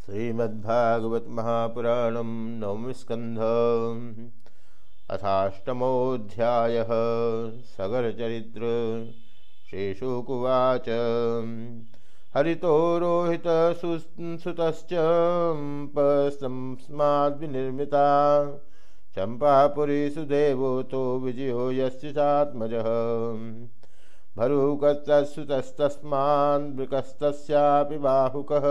श्रीमद्भागवत महापुराण नवम स्कंध अथाष्टमोध्याय सगरचरित्र श्रीशुकुवाच। हरितो रोहित सुतश्च पस्माद्विनिर्मिता चंपापुरी सुदेवो तो विजयो यस्य चात्मजः। बाहुकः।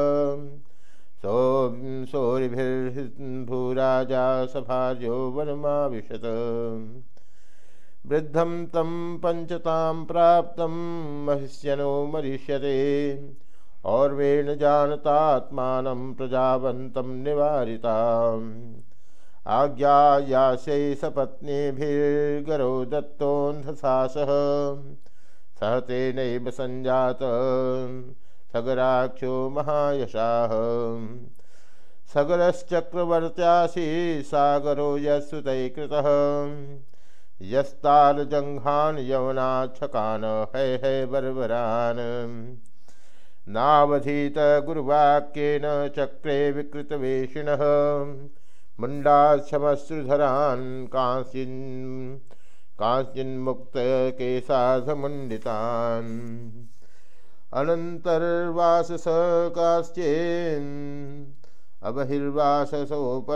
सो सोरिभिर्भूराजा सभार्यो वनमाविशत वृद्धं तं पञ्चतां प्राप्तं महिष्यनो मरिष्यते। और्वेण जानतात्मानं प्रजावन्तं निवारिताम्। आज्ञायास्यै सपत्नीभिर्गरो दत्तोऽन्धसासः सह तेनैव सञ्जात सगराक्षो महायशाः। सगरश्चक्रवर्त्यासि सागरो यस्सुतैकृतः यस्तालजङ्घान् यवनाच्छकान् है है नावधीत गुरुवाक्येन चक्रे विकृतवेषिणः। मुण्डाश्रमश्रुधरान् कांसिन् काश्चिन्मुक्तकेशाधमुण्डितान् अनन्तर्वासस काश्चिन् अबहिर्वाससोपरान्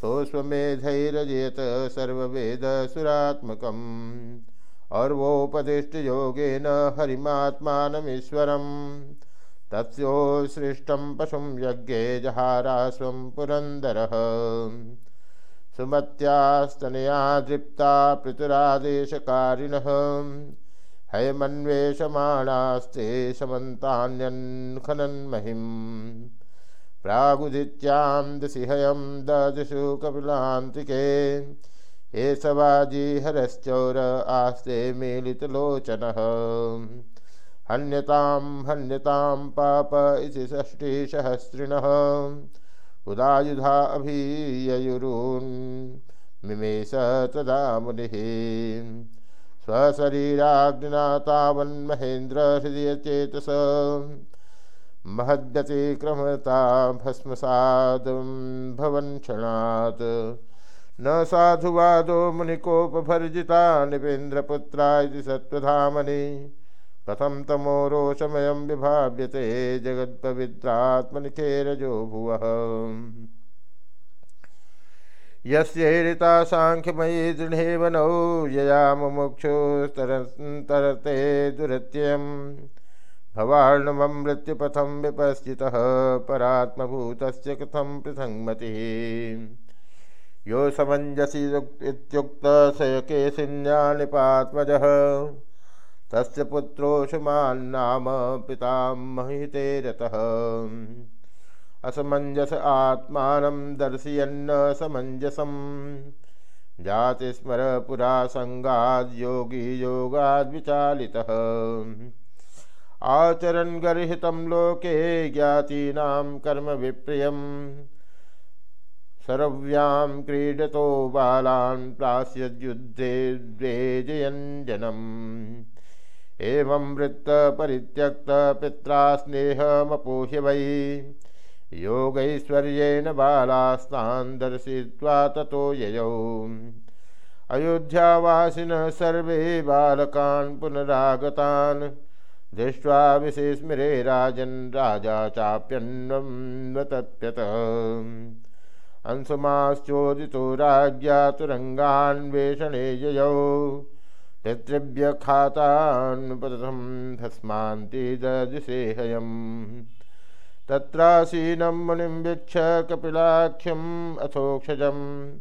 सोऽस्वमेधैरजयत सर्ववेदसुरात्मकम् अर्वोपदिष्टयोगेन हरिमात्मानमीश्वरम् तस्योसृष्टं पशुं यज्ञे जहारास्वं पुरन्दरः सुमत्यास्तनया दृप्ता पृतुरादेशकारिणः हयमन्वेषमाणास्ते समन्तान्यन्खनन् महिम्। प्रागुदित्यां दिशिहयं ददिषु कपिलान्तिके। एषवाजीहरश्चौर आस्ते मेलितलोचनः हन्यतां हन्यतां पाप इति षष्टिसहस्रिणः उदायुधा अभीययुरून्। मिमेश तदा मुनिः। स्वशरीराग्निना तावन्महेन्द्र हृदयचेतस महद्यतिक्रमता भस्मसादं भवन् न साधुवादो मुनिकोपभर्जिता निपेन्द्रपुत्रा इति सत्त्वधामनि। कथम तमो रोषमयम विभाव्यते जगत्पवित्रात्मनिखेरजो भुवः। यस्येरिता साङ्ख्यमयी दृढेवनौ यया मुमुक्षुस्तरते दुरत्ययम् भवार्णवमृत्युपथं विपश्चितः, परात्मभूतस्य कथं पृथङ्मतिः यो समञ्जसि इत्युक्तशयकेशिन्यानिपात्मजः तस्य पुत्रोषुमान्नाम पितामहिते असमञ्जस आत्मानं दर्शयन्न समञ्जसं जाति स्मर पुरा सङ्गाद् योगी योगाद योगाद्विचालितः आचरण गर्हितं लोके ज्ञातीनां कर्म विप्रिय सर्व्यां क्रीडतो बालान् प्रास्यद्युद्धे द्वेजयन् जनम् एवं वृत्तपरित्यक्त पित्रा स्नेहमपोह्य वै योगैश्वर्येण बालास्तान् दर्शयित्वा ततो ययौ। अयोध्यावासिनः सर्वे बालकान् पुनरागतान्। दृष्ट्वा विशेस्मिरे राजन् राजा चाप्यन्वतप्यत अंशुमाश्चोदितो राज्ञा तुरङ्गान्वेषणे ययौ। पितृभ्यखातान्पतथं भस्मान्ति ददिशेहयम् तत्रासीनं मुनिं वीक्ष कपिलाख्यम् अथोक्षजम्।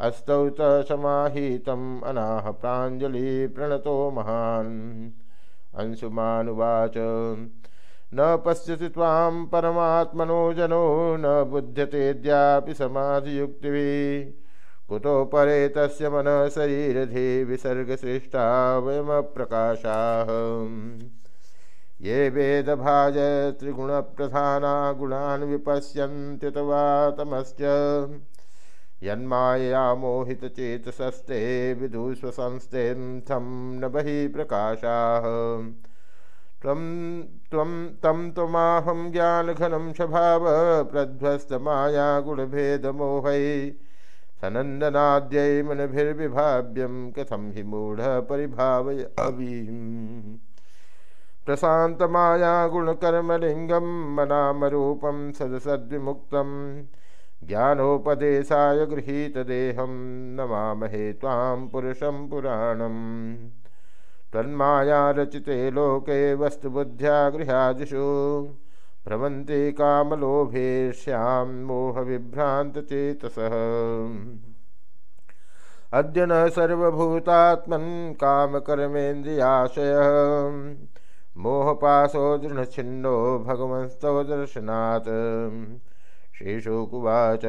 अस्तौ च समाहितम् अनाह प्राञ्जलि प्रणतो महान्। अंशुमानुवाच, न पश्यति त्वां परमात्मनो जनो, न बुध्यतेऽद्यापि समाधियुक्तिभिः कुतो परे तस्य मन शरीरधि विसर्गसृष्टा वयमप्रकाशाः। ये वेदभाज त्रिगुणप्रधाना गुणान् विपश्यन्त्यथवा तमश्च यन्मायया मोहितचेतसस्ते विदुष्वसंस्ते थं न बहिः प्रकाशाः। तं त्वमाहं ज्ञानघनं स्वभाव प्रध्वस्तमाया गुणभेदमोहै सनन्दनाद्यै मनभिर्विभाव्यं कथं हि मूढपरिभावय अवीम् प्रशान्तमाया गुणकर्मलिङ्गं मनामरूपं सदसद्विमुक्तं। ज्ञानोपदेशाय गृहीतदेहं नमामहे त्वां पुरुषं पुराणम्। तन्माया रचिते लोके वस्तुबुद्ध्या गृहादिषु। भ्रमन्ते कामलोभेश्यां मोहविभ्रान्तचेतसः। अद्य न सर्वभूतात्मन् कामकर्मेन्द्रियाशयः। मोहपाशो दृढछिन्नो भगवंस्तव दर्शनात् श्रीशुकुवाच।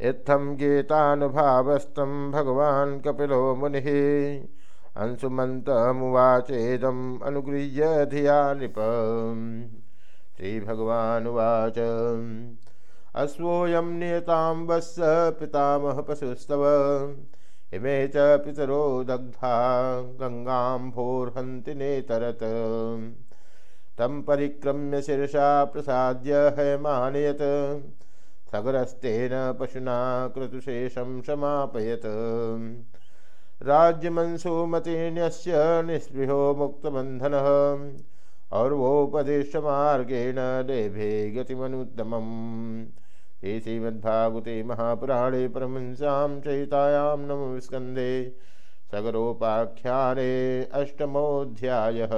इत्थं गीतानुभावस्तं भगवान् कपिलो मुनिः। अंशुमन्तमुवाचेदम् अनुगृह्य धिया नृप श्रीभगवानुवाच। अश्वोऽयं नियतां वत्स पितामह पशुस्तव इमे च पितरो दग्धा गङ्गाम्भोर्हन्ति नेतरत्। तं परिक्रम्य शिरसा प्रसाद्य हयमानयत् सगरस्तेन पशुना क्रतुशेषं समापयत्। राज्यमंसुमतिन्यस्य निःस्पृहो मुक्तबन्धनः। और्वोपदेशमार्गेण लेभे गतिमनुत्तमम्। ते श्रीमद्भागवते महापुराणे परमंसां चयितायां स्कंदे सगरोपाख्या अष्टमोऽध्यायः।